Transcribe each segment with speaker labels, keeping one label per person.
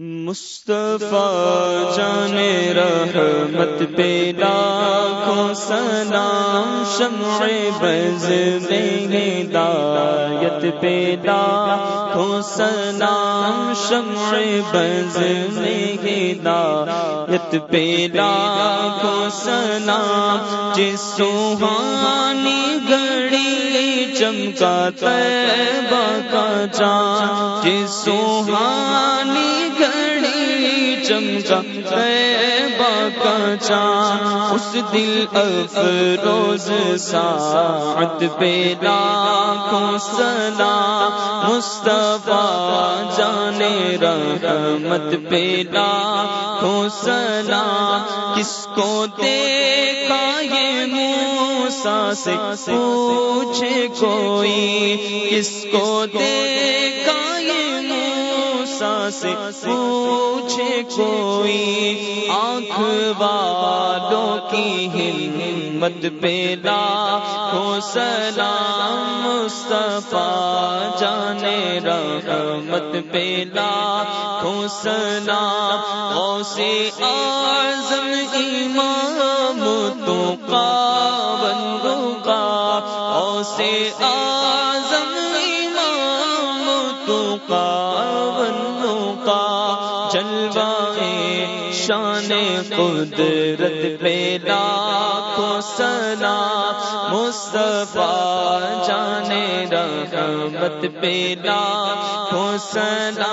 Speaker 1: مصطفیٰ جان رحمت پیدا کو سلام شمع بز میں ہدایت پیدا کو سلام شمع بز میں ہدایت پیدا کو سلام جس سوہانی گھڑی چمکا تیبہ کا چاند جس سوہانی چمکا کا چاند اس دل افروز ساعت پیدا کو سلا مصطفیٰ جانے رحمت پیدا کو سلا کس کو دیکھا یہ موسا سے؟ پوچھے کوئی۔ کس کو دیکھا یہ سے پوچھے کوئی آنکھ والوں کی ہمت پیدا ہو سلام مصطفیٰ جانے رحمت پیدا ہو سلام غوث اعظم امام تو قابل کا غوث اعظم امام تو کا جلوائے شان قدرت پیدا کو سنا مصطفیٰ جانے رحمت پیدا کو سنا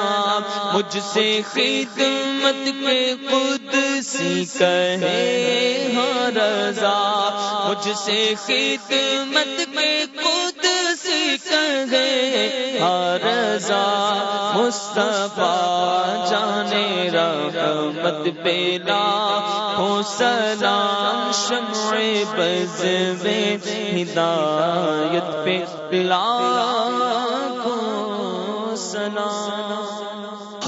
Speaker 1: مجھ سے خدمت کے خود سی کہے ہاں رضا، مجھ سے خدمت کے خود سی کہے رضا مصطفیٰ جانے رحمت پیدا ہو سلام شمع بز میں ہدایت پہ لا